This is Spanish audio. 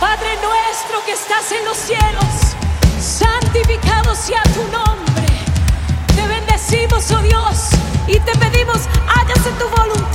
Padre nuestro que estás en los cielos, santificado sea tu nombre. Te bendecimos, oh Dios, y te pedimos, hágase tu voluntad